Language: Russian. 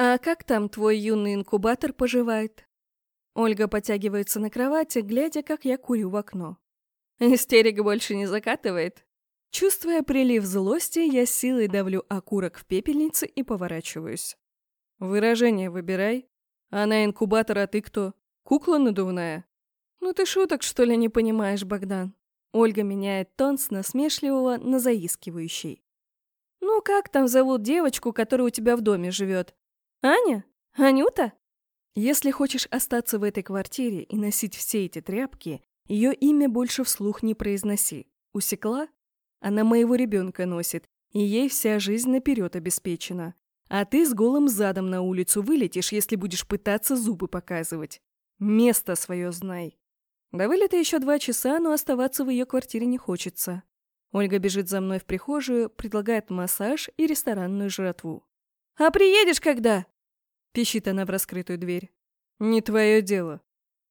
«А как там твой юный инкубатор поживает?» Ольга потягивается на кровати, глядя, как я курю в окно. Истерик больше не закатывает. Чувствуя прилив злости, я силой давлю окурок в пепельнице и поворачиваюсь. «Выражение выбирай. Она инкубатор, а ты кто? Кукла надувная?» «Ну ты шуток, что ли, не понимаешь, Богдан?» Ольга меняет тон с насмешливого на заискивающий. «Ну как там зовут девочку, которая у тебя в доме живет? Аня? Анюта?» Если хочешь остаться в этой квартире и носить все эти тряпки, ее имя больше вслух не произноси. Усекла? Она моего ребенка носит, и ей вся жизнь наперед обеспечена. А ты с голым задом на улицу вылетишь, если будешь пытаться зубы показывать. Место свое знай. До вылета еще два часа, но оставаться в ее квартире не хочется. Ольга бежит за мной в прихожую, предлагает массаж и ресторанную жратву. «А приедешь когда?» — пищит она в раскрытую дверь. «Не твое дело».